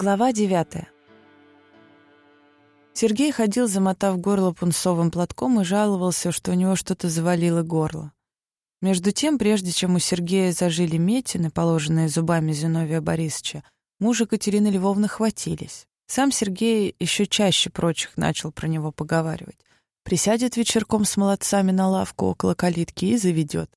Глава девятая. Сергей ходил, замотав горло пунцовым платком, и жаловался, что у него что-то завалило горло. Между тем, прежде чем у Сергея зажили метины, положенные зубами Зиновия Борисовича, мужа Катерины Львовны хватились. Сам Сергей еще чаще прочих начал про него поговаривать. Присядет вечерком с молодцами на лавку около калитки и заведет.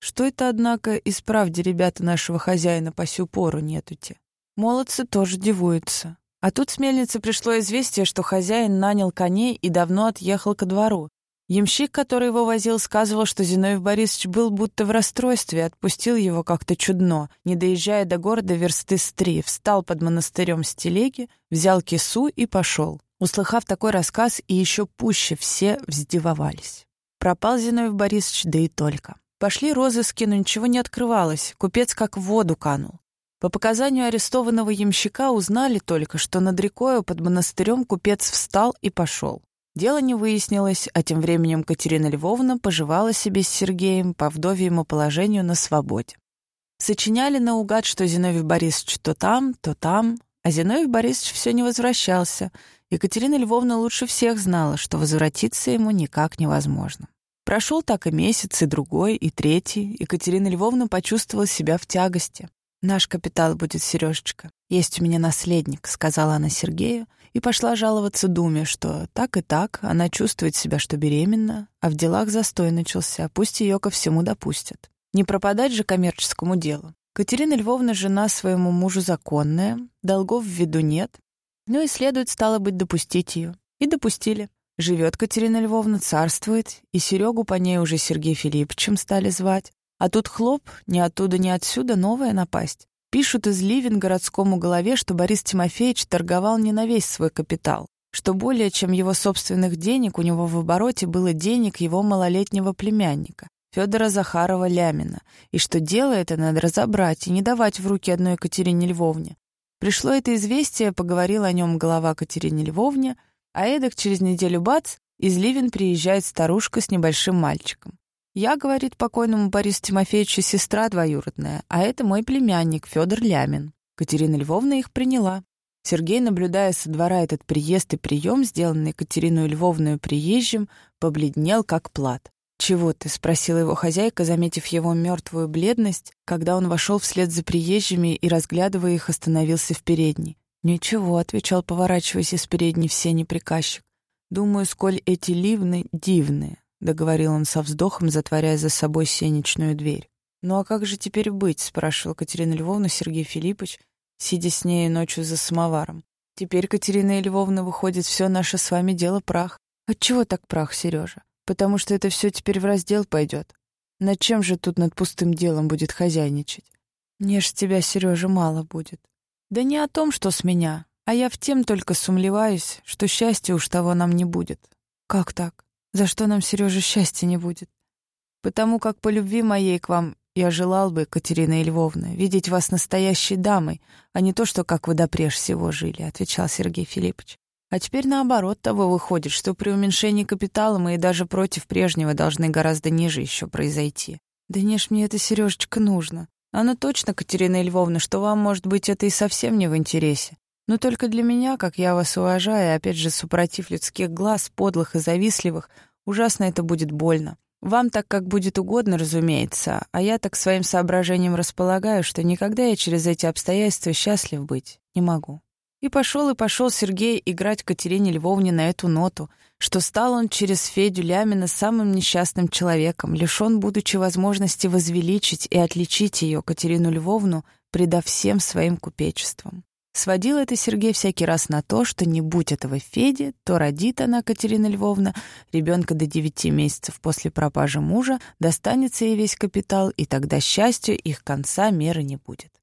Что это, однако, исправьте, ребята нашего хозяина по сю пору нетути. Молодцы тоже дивуются. А тут с мельницы пришло известие, что хозяин нанял коней и давно отъехал ко двору. Ямщик, который его возил, сказывал, что Зиновий Борисович был будто в расстройстве, отпустил его как-то чудно, не доезжая до города версты с три, встал под монастырем с телеги, взял кису и пошел. Услыхав такой рассказ, и еще пуще все вздивовались. Пропал Зиновий Борисович, да и только. Пошли розыски, но ничего не открывалось, купец как в воду канул. По показанию арестованного ямщика узнали только, что над рекою под монастырем купец встал и пошел. Дело не выяснилось, а тем временем Катерина Львовна поживала себе с Сергеем по вдовьему положению на свободе. Сочиняли наугад, что Зиновий Борисович то там, то там, а Зиновий Борисович все не возвращался. Екатерина Львовна лучше всех знала, что возвратиться ему никак невозможно. Прошел так и месяц, и другой, и третий. Екатерина Львовна почувствовала себя в тягости. «Наш капитал будет, Сережечка. Есть у меня наследник», — сказала она Сергею, и пошла жаловаться Думе, что так и так она чувствует себя, что беременна, а в делах застой начался, пусть ее ко всему допустят. Не пропадать же коммерческому делу. Катерина Львовна жена своему мужу законная, долгов в виду нет, ну и следует, стало быть, допустить ее. И допустили. Живет Катерина Львовна, царствует, и Серегу по ней уже Сергей Филипповичем стали звать. А тут хлоп, ни оттуда, ни отсюда новая напасть. Пишут из Ливен городскому голове, что Борис Тимофеевич торговал не на весь свой капитал, что более чем его собственных денег у него в обороте было денег его малолетнего племянника, Федора Захарова Лямина, и что дело это надо разобрать и не давать в руки одной Катерине Львовне. Пришло это известие, поговорил о нем глава Катерине Львовне, а эдак через неделю бац, из Ливен приезжает старушка с небольшим мальчиком. Я, говорит покойному Борису Тимофеевичу, сестра двоюродная, а это мой племянник Федор Лямин. Катерина Львовна их приняла. Сергей, наблюдая со двора этот приезд и прием, сделанный Катерину Львовную приезжим, побледнел, как плат. «Чего ты?» — спросила его хозяйка, заметив его мертвую бледность, когда он вошел вслед за приезжими и, разглядывая их, остановился в передней. «Ничего», — отвечал, поворачиваясь из передней в сене приказчик. «Думаю, сколь эти ливны дивные договорил он со вздохом, затворяя за собой сенечную дверь. «Ну а как же теперь быть?» — спрашивал Катерина Львовна Сергей Филиппович, сидя с ней ночью за самоваром. «Теперь, Катерина Львовна, выходит, все наше с вами дело прах. Отчего так прах, Сережа? Потому что это все теперь в раздел пойдет. Над чем же тут над пустым делом будет хозяйничать? Мне ж тебя, Сережа, мало будет. Да не о том, что с меня, а я в тем только сумлеваюсь, что счастья уж того нам не будет. Как так? За что нам, Сережа, счастья не будет? Потому как по любви моей к вам я желал бы, Катерина Львовна, видеть вас настоящей дамой, а не то, что как вы допреж всего жили», — отвечал Сергей Филиппович. «А теперь наоборот того выходит, что при уменьшении капитала мы и даже против прежнего должны гораздо ниже еще произойти. Да не ж мне это, Сережечка, нужно. Оно точно, Катерина Львовна, что вам, может быть, это и совсем не в интересе. Но только для меня, как я вас уважаю, опять же, супротив людских глаз, подлых и завистливых, ужасно это будет больно. Вам так, как будет угодно, разумеется, а я так своим соображением располагаю, что никогда я через эти обстоятельства счастлив быть не могу. И пошел и пошел Сергей играть Катерине Львовне на эту ноту, что стал он через Федю Лямина самым несчастным человеком, лишен будучи возможности возвеличить и отличить ее, Катерину Львовну, предав всем своим купечествам. Сводил это Сергей всякий раз на то, что не будь этого Феди, то родит она, Катерина Львовна, ребенка до девяти месяцев после пропажи мужа, достанется ей весь капитал, и тогда счастью их конца меры не будет.